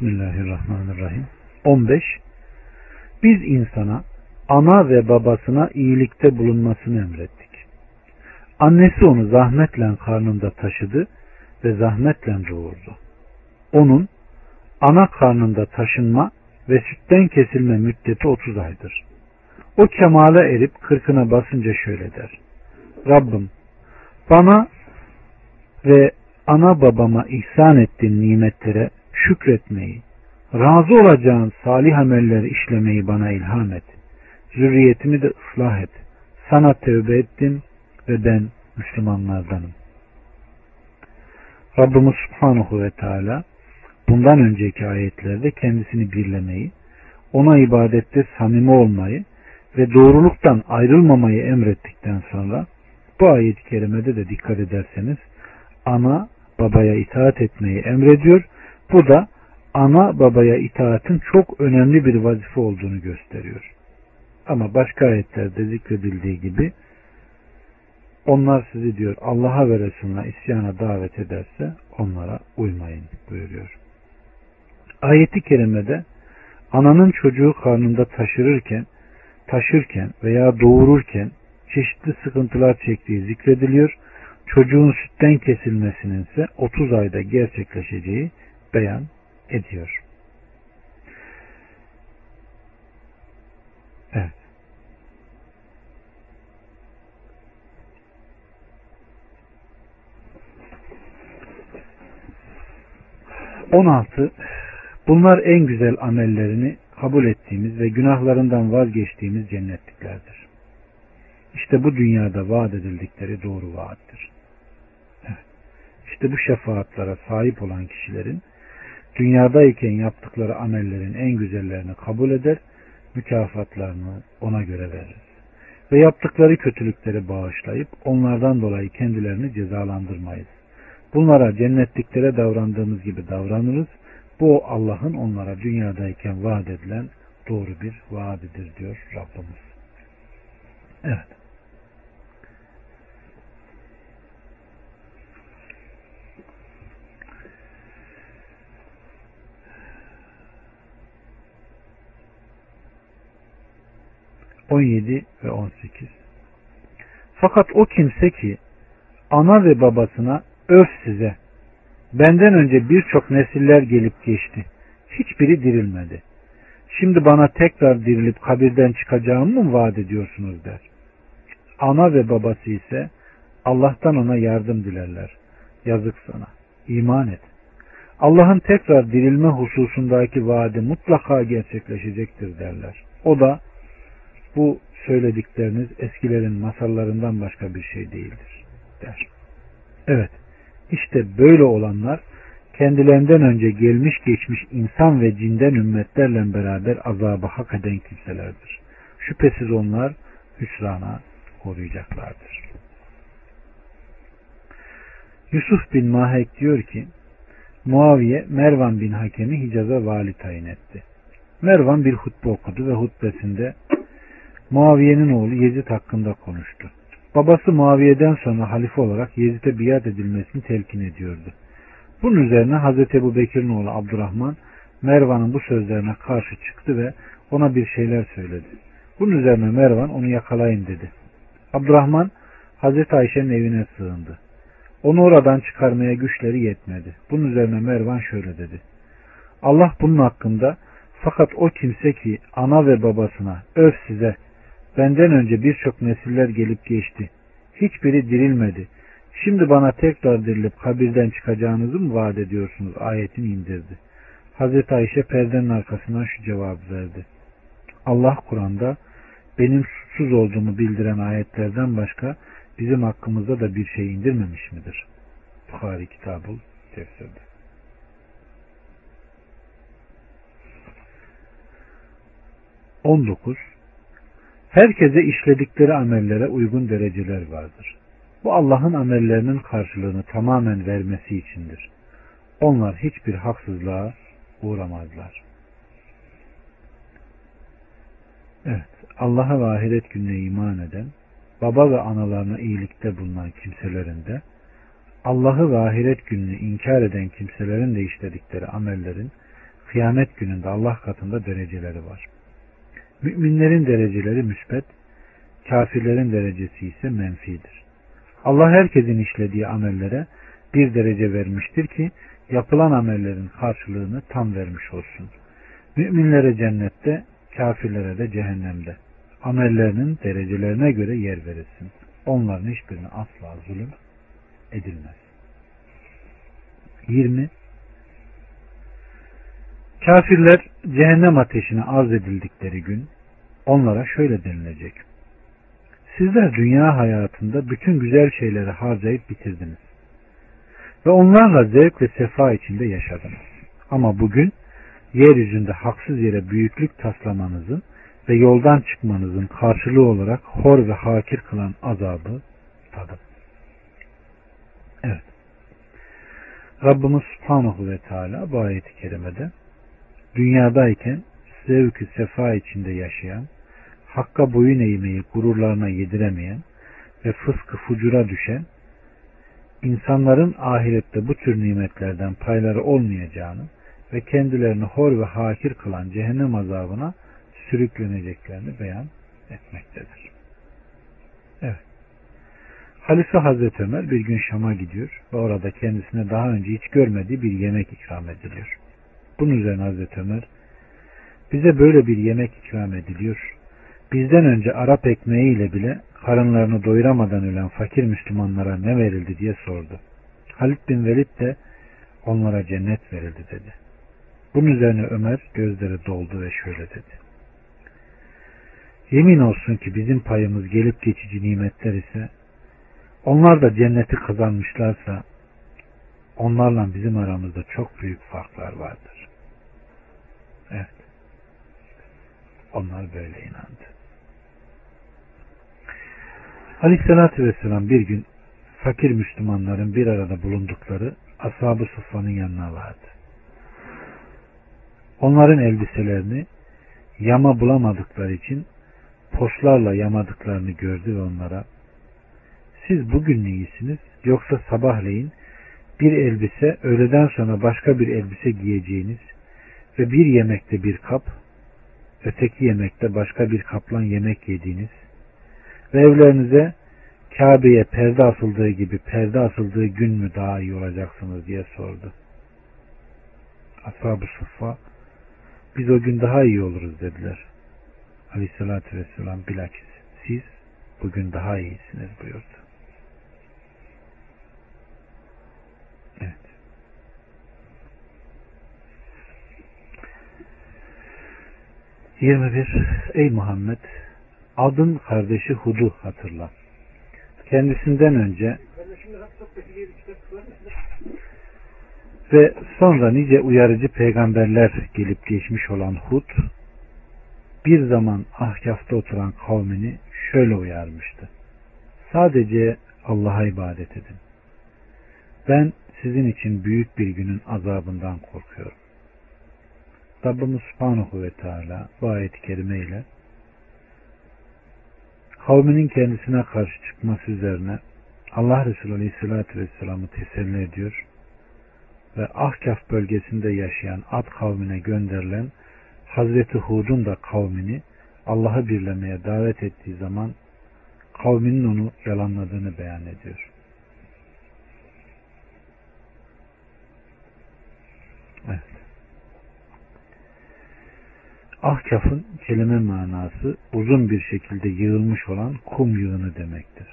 Bismillahirrahmanirrahim. 15. Biz insana ana ve babasına iyilikte bulunmasını emrettik. Annesi onu zahmetle karnında taşıdı ve zahmetle doğurdu. Onun ana karnında taşınma ve sütten kesilme müddeti 30 aydır. O kemale erip kırkına basınca şöyle der. Rabbim bana ve ana babama ihsan ettiğin nimetlere şükretmeyi, razı olacağın salih amelleri işlemeyi bana ilham et. Zürriyetimi de ıslah et. Sana tövbe ettim ve ben Müslümanlardanım. Rabbimiz Subhanahu ve Teala bundan önceki ayetlerde kendisini birlemeyi, ona ibadette samimi olmayı ve doğruluktan ayrılmamayı emrettikten sonra bu ayet-i kerimede de dikkat ederseniz ana babaya itaat etmeyi emrediyor. Bu da ana babaya itaatin çok önemli bir vazife olduğunu gösteriyor. Ama başka ayetlerde zikredildiği gibi onlar sizi diyor Allah'a ve Resulüne isyana davet ederse onlara uymayın buyuruyor. Ayeti kerimede ananın çocuğu karnında taşırırken, taşırken veya doğururken çeşitli sıkıntılar çektiği zikrediliyor. Çocuğun sütten kesilmesinin ise 30 ayda gerçekleşeceği beyan ediyor. Evet. 16. Bunlar en güzel amellerini kabul ettiğimiz ve günahlarından vazgeçtiğimiz cennetliklerdir. İşte bu dünyada vaat edildikleri doğru vaattir. Evet. İşte bu şefaatlara sahip olan kişilerin dünyadayken yaptıkları amellerin en güzellerini kabul eder, mükafatlarını ona göre veririz. Ve yaptıkları kötülükleri bağışlayıp onlardan dolayı kendilerini cezalandırmayız. Bunlara cennetliklere davrandığımız gibi davranırız. Bu Allah'ın onlara dünyadayken vaat edilen doğru bir vaadidir diyor Rabbimiz. Evet. On yedi ve on sekiz. Fakat o kimse ki ana ve babasına Öf size. Benden önce birçok nesiller gelip geçti. Hiçbiri dirilmedi. Şimdi bana tekrar dirilip kabirden çıkacağımı mı vaat ediyorsunuz der. Ana ve babası ise Allah'tan ona yardım dilerler. Yazık sana. İman et. Allah'ın tekrar dirilme hususundaki vaadi mutlaka gerçekleşecektir derler. O da bu söyledikleriniz eskilerin masallarından başka bir şey değildir der. Evet. İşte böyle olanlar kendilerinden önce gelmiş geçmiş insan ve cinden ümmetlerle beraber azabı hak eden kimselerdir. Şüphesiz onlar hüsrana koruyacaklardır. Yusuf bin Mahek diyor ki Muaviye Mervan bin Hakem'i Hicaz'a vali tayin etti. Mervan bir hutbe okudu ve hutbesinde Muaviye'nin oğlu Yezid hakkında konuştu. Babası Muaviye'den sonra halife olarak Yezid'e biat edilmesini telkin ediyordu. Bunun üzerine Hazreti Ebu Bekir'in oğlu Abdurrahman Mervan'ın bu sözlerine karşı çıktı ve ona bir şeyler söyledi. Bunun üzerine Mervan onu yakalayın dedi. Abdurrahman Hazreti Ayşe'nin evine sığındı. Onu oradan çıkarmaya güçleri yetmedi. Bunun üzerine Mervan şöyle dedi. Allah bunun hakkında fakat o kimse ki ana ve babasına öf size Benden önce birçok nesiller gelip geçti. Hiçbiri dirilmedi. Şimdi bana tekrar dirilip kabirden çıkacağınızı mı vaat ediyorsunuz? Ayetini indirdi. Hazreti Ayşe perdenin arkasından şu cevabı verdi. Allah Kur'an'da benim suçsuz olduğumu bildiren ayetlerden başka bizim hakkımızda da bir şey indirmemiş midir? Bukhari kitabı tefsirde. 19. Herkese işledikleri amellere uygun dereceler vardır. Bu Allah'ın amellerinin karşılığını tamamen vermesi içindir. Onlar hiçbir haksızlığa uğramazlar. Evet, Allah'a ve ahiret gününe iman eden, baba ve analarına iyilikte bulunan kimselerin de, Allah'ı ve ahiret gününü inkar eden kimselerin de işledikleri amellerin Kıyamet gününde Allah katında dereceleri var. Müminlerin dereceleri müsbet, kafirlerin derecesi ise menfidir. Allah herkesin işlediği amellere bir derece vermiştir ki yapılan amellerin karşılığını tam vermiş olsun. Müminlere cennette, kafirlere de cehennemde. Amellerinin derecelerine göre yer verilsin. Onların hiçbirine asla zulüm edilmez. 20. Kafirler cehennem ateşine arz edildikleri gün onlara şöyle denilecek. Sizler dünya hayatında bütün güzel şeyleri harcayıp bitirdiniz. Ve onlarla zevk ve sefa içinde yaşadınız. Ama bugün yeryüzünde haksız yere büyüklük taslamanızın ve yoldan çıkmanızın karşılığı olarak hor ve hakir kılan azabı tadın. Evet. Rabbimiz Subhanahu ve Teala bu ayeti kerimede dünyadayken zevkü sefa içinde yaşayan, hakka boyun eğmeyi gururlarına yediremeyen ve fıskı fucura düşen, insanların ahirette bu tür nimetlerden payları olmayacağını ve kendilerini hor ve hakir kılan cehennem azabına sürükleneceklerini beyan etmektedir. Evet. Halife Hazreti Ömer bir gün Şam'a gidiyor ve orada kendisine daha önce hiç görmediği bir yemek ikram ediliyor. Bunun üzerine Hazreti Ömer bize böyle bir yemek ikram ediliyor. Bizden önce Arap ekmeğiyle bile karınlarını doyuramadan ölen fakir Müslümanlara ne verildi diye sordu. Halid bin Velid de onlara cennet verildi dedi. Bunun üzerine Ömer gözleri doldu ve şöyle dedi. Yemin olsun ki bizim payımız gelip geçici nimetler ise onlar da cenneti kazanmışlarsa onlarla bizim aramızda çok büyük farklar vardır. Evet. Onlar böyle inandı. Aleyhissalatü Vesselam bir gün fakir Müslümanların bir arada bulundukları Ashab-ı Suffa'nın yanına vardı. Onların elbiselerini yama bulamadıkları için poşlarla yamadıklarını gördü ve onlara siz bugün ne iyisiniz yoksa sabahleyin bir elbise öğleden sonra başka bir elbise giyeceğiniz ve bir yemekte bir kap öteki yemekte başka bir kaplan yemek yediğiniz ve evlerinize Kabe'ye perde asıldığı gibi perde asıldığı gün mü daha iyi olacaksınız diye sordu. Ashab-ı Suffa biz o gün daha iyi oluruz dediler. Aleyhissalatü vesselam bilakis siz bugün daha iyisiniz buyurdu. 21. Ey Muhammed! Adın kardeşi Hud'u hatırla. Kendisinden önce ve sonra nice uyarıcı peygamberler gelip geçmiş olan Hud, bir zaman ahkafta oturan kavmini şöyle uyarmıştı. Sadece Allah'a ibadet edin. Ben sizin için büyük bir günün azabından korkuyorum. Rabbimiz Subhanahu ve Teala bu ayet-i kerime ile kavminin kendisine karşı çıkması üzerine Allah Resulü Aleyhisselatü Vesselam'ı teselli ediyor ve Ahkaf bölgesinde yaşayan Ad kavmine gönderilen Hazreti Hud'un da kavmini Allah'ı birlemeye davet ettiği zaman kavminin onu yalanladığını beyan ediyor. Evet. Ahkaf'ın kelime manası uzun bir şekilde yığılmış olan kum yığını demektir.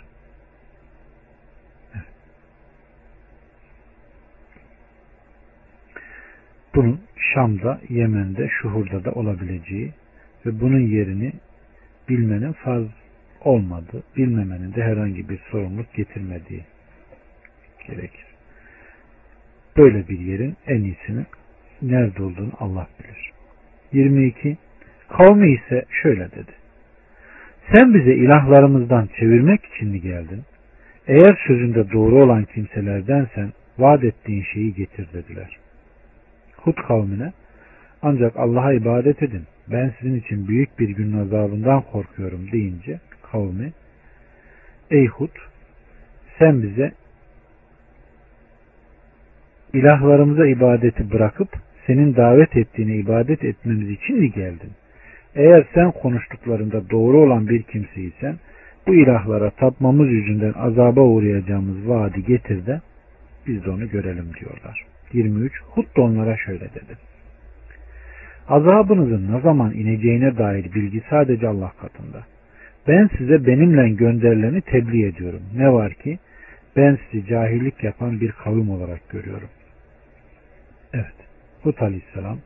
Bunun Şam'da, Yemen'de, Şuhur'da da olabileceği ve bunun yerini bilmenin farz olmadı, bilmemenin de herhangi bir sorumluluk getirmediği gerekir. Böyle bir yerin en iyisini nerede olduğunu Allah bilir. 22. Kavmi ise şöyle dedi. Sen bize ilahlarımızdan çevirmek için mi geldin? Eğer sözünde doğru olan kimselerdensen vaat ettiğin şeyi getir dediler. Hud kavmine ancak Allah'a ibadet edin. Ben sizin için büyük bir günün azabından korkuyorum deyince kavmi Ey Hud sen bize ilahlarımıza ibadeti bırakıp senin davet ettiğine ibadet etmemiz için mi geldin? Eğer sen konuştuklarında doğru olan bir kimseysen bu ilahlara tapmamız yüzünden azaba uğrayacağımız vaadi getir de biz de onu görelim diyorlar. 23. Hud da onlara şöyle dedi. Azabınızın ne zaman ineceğine dair bilgi sadece Allah katında. Ben size benimle gönderileni tebliğ ediyorum. Ne var ki ben sizi cahillik yapan bir kavim olarak görüyorum. Hud aleyhisselam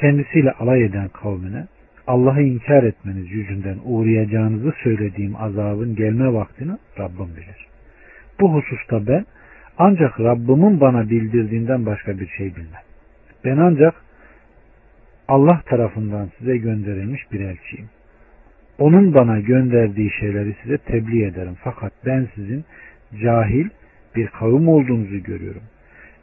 kendisiyle alay eden kavmine Allah'ı inkar etmeniz yüzünden uğrayacağınızı söylediğim azabın gelme vaktini Rabbim bilir. Bu hususta ben ancak Rabbimin bana bildirdiğinden başka bir şey bilmem. Ben ancak Allah tarafından size gönderilmiş bir elçiyim. Onun bana gönderdiği şeyleri size tebliğ ederim. Fakat ben sizin cahil bir kavim olduğunuzu görüyorum.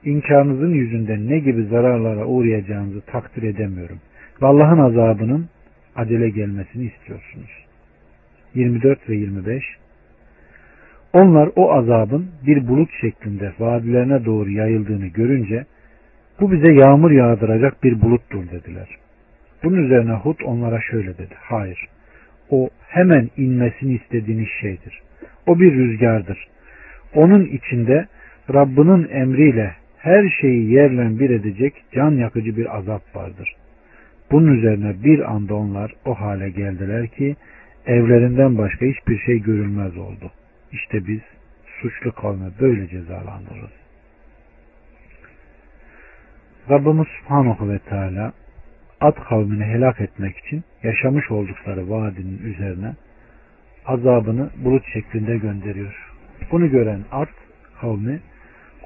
İnkarınızın yüzünden ne gibi zararlara uğrayacağınızı takdir edemiyorum. Ve Allah'ın azabının acele gelmesini istiyorsunuz. 24 ve 25 Onlar o azabın bir bulut şeklinde vadilerine doğru yayıldığını görünce bu bize yağmur yağdıracak bir buluttur dediler. Bunun üzerine Hud onlara şöyle dedi. Hayır. O hemen inmesini istediğiniz şeydir. O bir rüzgardır. Onun içinde Rabbinin emriyle her şeyi yerle bir edecek can yakıcı bir azap vardır. Bunun üzerine bir anda onlar o hale geldiler ki evlerinden başka hiçbir şey görünmez oldu. İşte biz suçlu kavme böyle cezalandırırız. Rabbimiz Subhanahu ve Teala Ad kavmini helak etmek için yaşamış oldukları vadinin üzerine azabını bulut şeklinde gönderiyor. Bunu gören Ad kavmi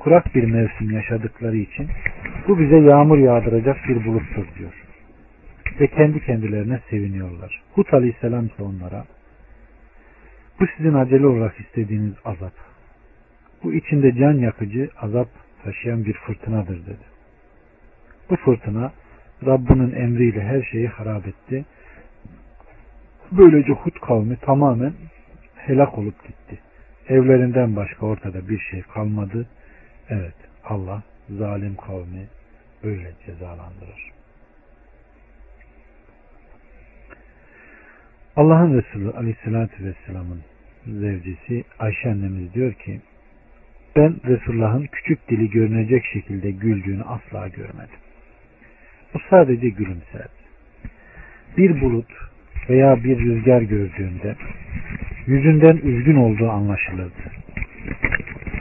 kurak bir mevsim yaşadıkları için bu bize yağmur yağdıracak bir buluttur diyor. Ve kendi kendilerine seviniyorlar. Hud aleyhisselam ise onlara bu sizin acele olarak istediğiniz azap. Bu içinde can yakıcı azap taşıyan bir fırtınadır dedi. Bu fırtına Rabbinin emriyle her şeyi harap etti. Böylece Hud kavmi tamamen helak olup gitti. Evlerinden başka ortada bir şey kalmadı. Evet Allah zalim kavmi böyle cezalandırır. Allah'ın Resulü Aleyhisselatü Vesselam'ın zevcisi Ayşe annemiz diyor ki ben Resulullah'ın küçük dili görünecek şekilde güldüğünü asla görmedim. O sadece gülümserdi. Bir bulut veya bir rüzgar gördüğünde yüzünden üzgün olduğu anlaşılırdı.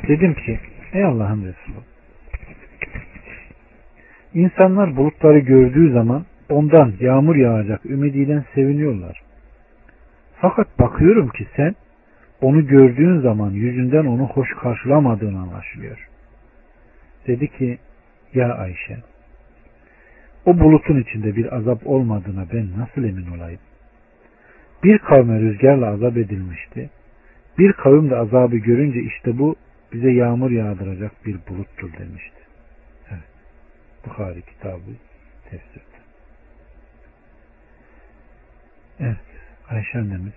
Dedim ki ey Allah'ın Resulü İnsanlar bulutları gördüğü zaman ondan yağmur yağacak ümidiyle seviniyorlar. Fakat bakıyorum ki sen onu gördüğün zaman yüzünden onu hoş karşılamadığın anlaşılıyor. Dedi ki ya Ayşe o bulutun içinde bir azap olmadığına ben nasıl emin olayım? Bir kavme rüzgarla azap edilmişti. Bir kavim de azabı görünce işte bu bize yağmur yağdıracak bir buluttur demişti. Evet. Bukhari kitabı tefsirde. Evet. Ayşe annemiz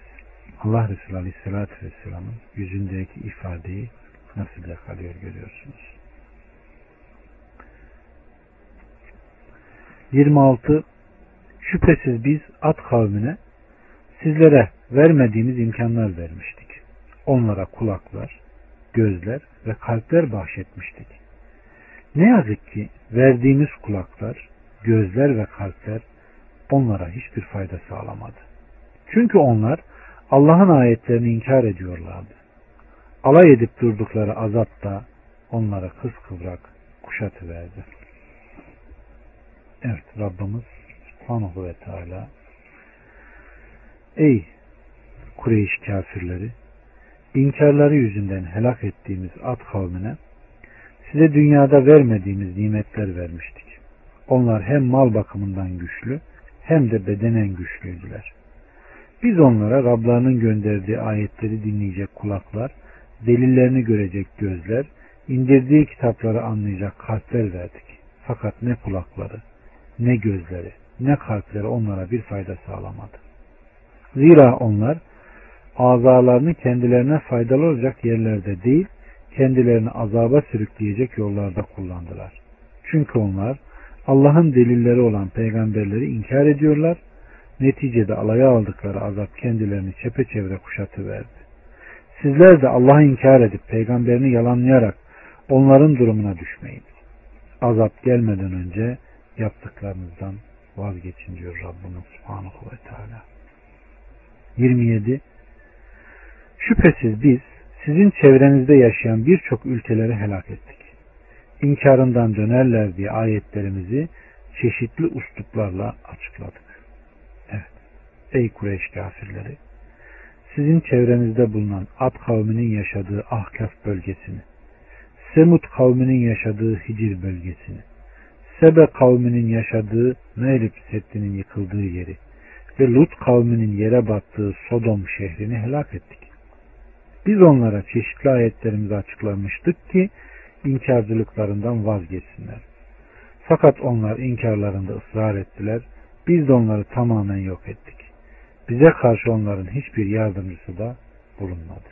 Allah Resulü Aleyhisselatü Vesselam'ın yüzündeki ifadeyi nasıl yakalıyor görüyorsunuz. 26 Şüphesiz biz at kavmine sizlere vermediğimiz imkanlar vermiştik. Onlara kulaklar, gözler ve kalpler bahşetmiştik. Ne yazık ki verdiğimiz kulaklar, gözler ve kalpler onlara hiçbir fayda sağlamadı. Çünkü onlar Allah'ın ayetlerini inkar ediyorlardı. Alay edip durdukları azap da onlara kıskıvrak kuşatıverdi. Evet Rabbimiz Subhanahu ve Teala Ey Kureyş kafirleri inkarları yüzünden helak ettiğimiz at kavmine size dünyada vermediğimiz nimetler vermiştik. Onlar hem mal bakımından güçlü hem de bedenen güçlüydüler. Biz onlara Rablarının gönderdiği ayetleri dinleyecek kulaklar, delillerini görecek gözler, indirdiği kitapları anlayacak kalpler verdik. Fakat ne kulakları, ne gözleri ne kalpleri onlara bir fayda sağlamadı. Zira onlar azalarını kendilerine faydalı olacak yerlerde değil, kendilerini azaba sürükleyecek yollarda kullandılar. Çünkü onlar Allah'ın delilleri olan peygamberleri inkar ediyorlar. Neticede alaya aldıkları azap kendilerini çepeçevre kuşatıverdi. Sizler de Allah'ı inkar edip peygamberini yalanlayarak onların durumuna düşmeyin. Azap gelmeden önce yaptıklarınızdan vazgeçin diyor Rabbimiz Subhanahu ve Teala. 27. Şüphesiz biz sizin çevrenizde yaşayan birçok ülkeleri helak ettik. İnkarından dönerler diye ayetlerimizi çeşitli usluplarla açıkladık. Evet. Ey Kureyş kafirleri! Sizin çevrenizde bulunan Ad kavminin yaşadığı Ahkaf bölgesini, Semut kavminin yaşadığı Hicr bölgesini, Sebe kavminin yaşadığı Merib Seddi'nin yıkıldığı yeri ve Lut kavminin yere battığı Sodom şehrini helak ettik. Biz onlara çeşitli ayetlerimizi açıklamıştık ki inkarcılıklarından vazgeçsinler. Fakat onlar inkarlarında ısrar ettiler. Biz de onları tamamen yok ettik. Bize karşı onların hiçbir yardımcısı da bulunmadı.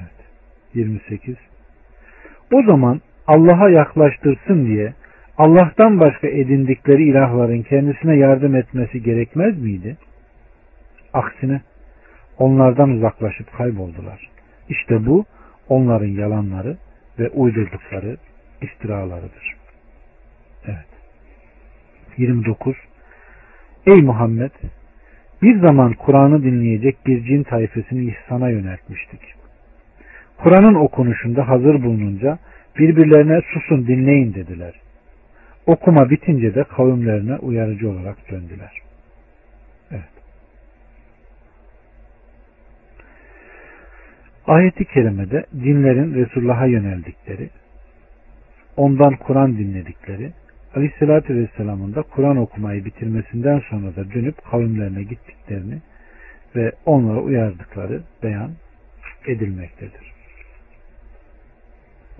Evet. 28. O zaman Allah'a yaklaştırsın diye Allah'tan başka edindikleri ilahların kendisine yardım etmesi gerekmez miydi? Aksine onlardan uzaklaşıp kayboldular. İşte bu onların yalanları ve uydurdukları iftiralarıdır. Evet. 29. Ey Muhammed! Bir zaman Kur'an'ı dinleyecek bir cin tayfesini ihsana yöneltmiştik. Kur'an'ın okunuşunda hazır bulununca birbirlerine susun dinleyin dediler. Okuma bitince de kavimlerine uyarıcı olarak döndüler. Evet. Ayeti kerimede dinlerin Resulullah'a yöneldikleri, ondan Kur'an dinledikleri, Aleyhisselatü Vesselam'ın da Kur'an okumayı bitirmesinden sonra da dönüp kavimlerine gittiklerini ve onlara uyardıkları beyan edilmektedir.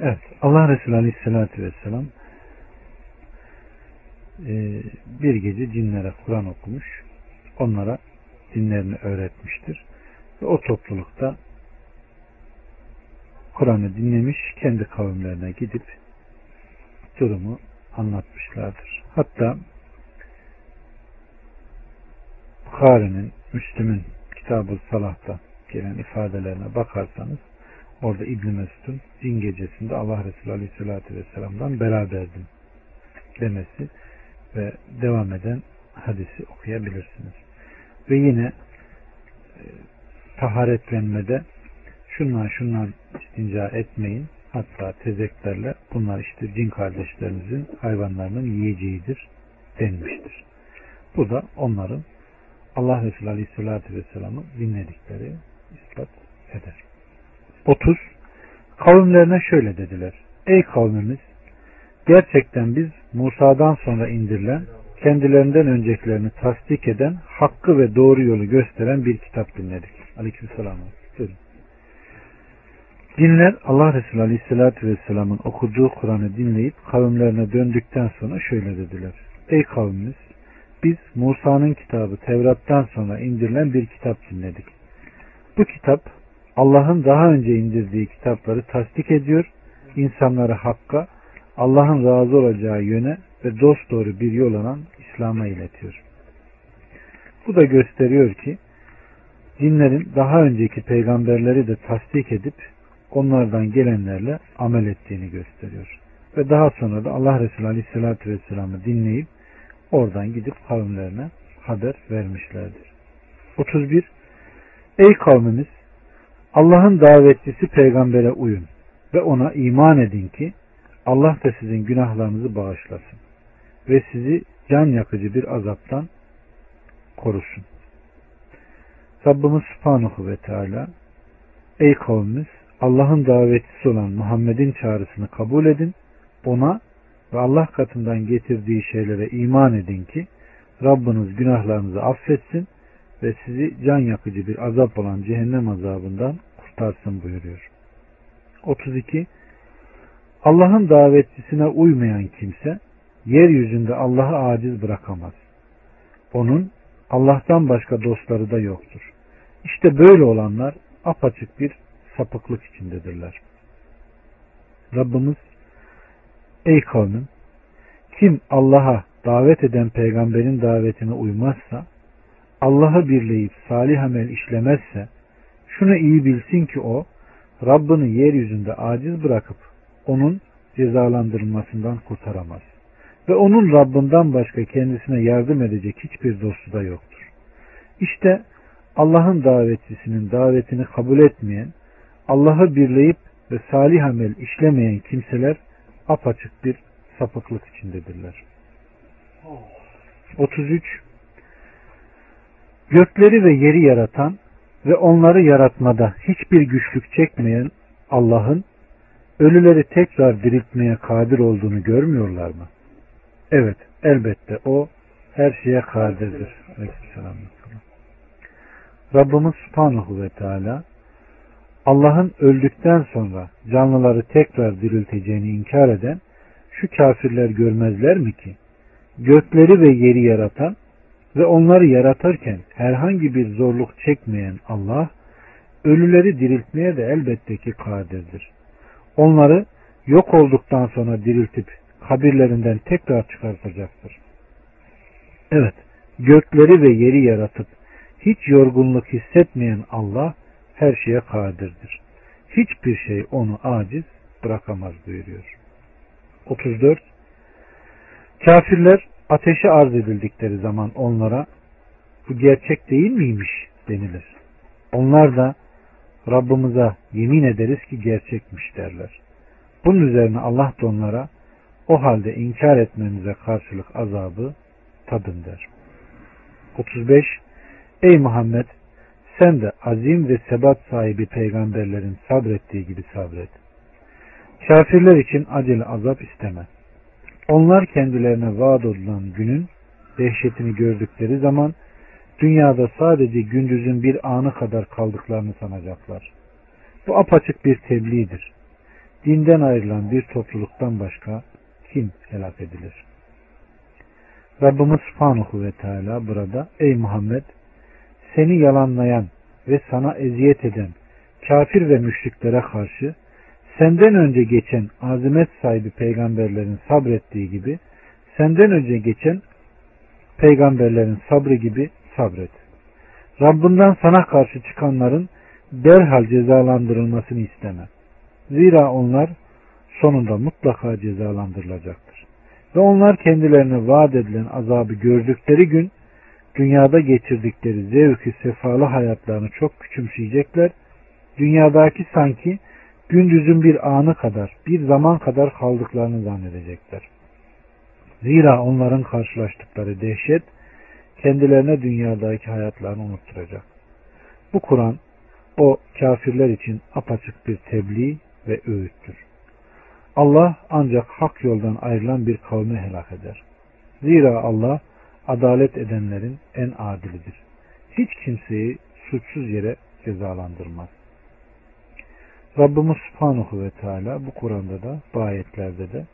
Evet, Allah Resulü Aleyhisselatü Vesselam e, bir gece cinlere Kur'an okumuş, onlara dinlerini öğretmiştir. Ve o toplulukta Kur'an'ı dinlemiş, kendi kavimlerine gidip durumu anlatmışlardır. Hatta Bukhari'nin, Müslüm'ün Kitab-ı Salah'ta gelen ifadelerine bakarsanız orada İbn Mesud'un din gecesinde Allah Resulü Aleyhisselatü Vesselam'dan beraberdim demesi ve devam eden hadisi okuyabilirsiniz. Ve yine e, taharetlenmede şunlar şunlar istinca etmeyin. Hatta tezeklerle bunlar işte cin kardeşlerinizin hayvanlarının yiyeceğidir denmiştir. Bu da onların Allah Resulü Aleyhisselatü Vesselam'ı dinledikleri ispat eder. 30. Kavimlerine şöyle dediler. Ey kavmimiz gerçekten biz Musa'dan sonra indirilen kendilerinden öncekilerini tasdik eden hakkı ve doğru yolu gösteren bir kitap dinledik. Aleykümselam. Buyurun. Dinler Allah Resulü Aleyhisselatü Vesselam'ın okuduğu Kur'an'ı dinleyip kavimlerine döndükten sonra şöyle dediler. Ey kavmimiz biz Musa'nın kitabı Tevrat'tan sonra indirilen bir kitap dinledik. Bu kitap Allah'ın daha önce indirdiği kitapları tasdik ediyor, insanları hakka, Allah'ın razı olacağı yöne ve dost doğru bir yol olan İslam'a iletiyor. Bu da gösteriyor ki dinlerin daha önceki peygamberleri de tasdik edip onlardan gelenlerle amel ettiğini gösteriyor. Ve daha sonra da Allah Resulü Aleyhisselatü Vesselam'ı dinleyip oradan gidip kavimlerine haber vermişlerdir. 31. Ey kavmimiz! Allah'ın davetlisi peygambere uyun ve ona iman edin ki Allah da sizin günahlarınızı bağışlasın ve sizi can yakıcı bir azaptan korusun. Rabbimiz Subhanahu ve Teala Ey kavmimiz Allah'ın davetçisi olan Muhammed'in çağrısını kabul edin. Ona ve Allah katından getirdiği şeylere iman edin ki Rabbiniz günahlarınızı affetsin ve sizi can yakıcı bir azap olan cehennem azabından kurtarsın buyuruyor. 32. Allah'ın davetçisine uymayan kimse yeryüzünde Allah'ı aciz bırakamaz. Onun Allah'tan başka dostları da yoktur. İşte böyle olanlar apaçık bir sapıklık içindedirler. Rabbimiz ey kavmim Kim Allah'a davet eden peygamberin davetine uymazsa, Allah'ı birleyip salih amel işlemezse, şunu iyi bilsin ki o, Rabbini yeryüzünde aciz bırakıp onun cezalandırılmasından kurtaramaz. Ve onun Rabbinden başka kendisine yardım edecek hiçbir dostu da yoktur. İşte Allah'ın davetçisinin davetini kabul etmeyen, Allah'ı birleyip ve salih amel işlemeyen kimseler apaçık bir sapıklık içindedirler. 33 Gökleri ve yeri yaratan ve onları yaratmada hiçbir güçlük çekmeyen Allah'ın ölüleri tekrar diriltmeye kadir olduğunu görmüyorlar mı? Evet, elbette o her şeye kadirdir. Rabbimiz Subhanahu ve Teala Allah'ın öldükten sonra canlıları tekrar dirilteceğini inkar eden şu kafirler görmezler mi ki gökleri ve yeri yaratan ve onları yaratırken herhangi bir zorluk çekmeyen Allah ölüleri diriltmeye de elbette ki kadirdir. Onları yok olduktan sonra diriltip kabirlerinden tekrar çıkartacaktır. Evet, gökleri ve yeri yaratıp hiç yorgunluk hissetmeyen Allah her şeye kadirdir. Hiçbir şey onu aciz bırakamaz buyuruyor. 34. Kafirler ateşe arz edildikleri zaman onlara bu gerçek değil miymiş denilir. Onlar da Rabbimize yemin ederiz ki gerçekmiş derler. Bunun üzerine Allah da onlara o halde inkar etmenize karşılık azabı tadın der. 35. Ey Muhammed sen de azim ve sebat sahibi peygamberlerin sabrettiği gibi sabret. Kafirler için acele azap isteme. Onlar kendilerine vaat edilen günün dehşetini gördükleri zaman dünyada sadece gündüzün bir anı kadar kaldıklarını sanacaklar. Bu apaçık bir tebliğdir. Dinden ayrılan bir topluluktan başka kim helak edilir? Rabbimiz Subhanahu ve Teala burada ey Muhammed seni yalanlayan ve sana eziyet eden kafir ve müşriklere karşı senden önce geçen azimet sahibi peygamberlerin sabrettiği gibi senden önce geçen peygamberlerin sabrı gibi sabret. Rabbinden sana karşı çıkanların derhal cezalandırılmasını isteme. Zira onlar sonunda mutlaka cezalandırılacaktır. Ve onlar kendilerine vaat edilen azabı gördükleri gün dünyada geçirdikleri zevkü sefalı hayatlarını çok küçümseyecekler. Dünyadaki sanki gündüzün bir anı kadar, bir zaman kadar kaldıklarını zannedecekler. Zira onların karşılaştıkları dehşet kendilerine dünyadaki hayatlarını unutturacak. Bu Kur'an o kafirler için apaçık bir tebliğ ve öğüttür. Allah ancak hak yoldan ayrılan bir kavmi helak eder. Zira Allah adalet edenlerin en adilidir. Hiç kimseyi suçsuz yere cezalandırmaz. Rabbimiz Subhanahu ve Teala bu Kur'an'da da bu ayetlerde de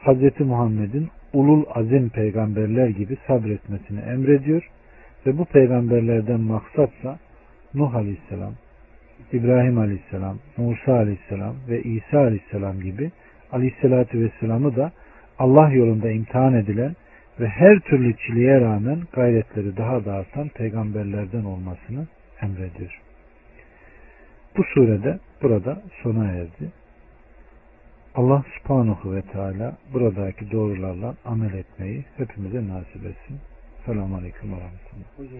Hz. Muhammed'in ulul azim peygamberler gibi sabretmesini emrediyor ve bu peygamberlerden maksatsa Nuh Aleyhisselam, İbrahim Aleyhisselam, Musa Aleyhisselam ve İsa Aleyhisselam gibi Aleyhisselatü Vesselam'ı da Allah yolunda imtihan edilen ve her türlü çileye rağmen gayretleri daha da artan peygamberlerden olmasını emrediyor. Bu surede burada sona erdi. Allah subhanahu ve teala buradaki doğrularla amel etmeyi hepimize nasip etsin. Selamun aleyküm ve rahmetullah.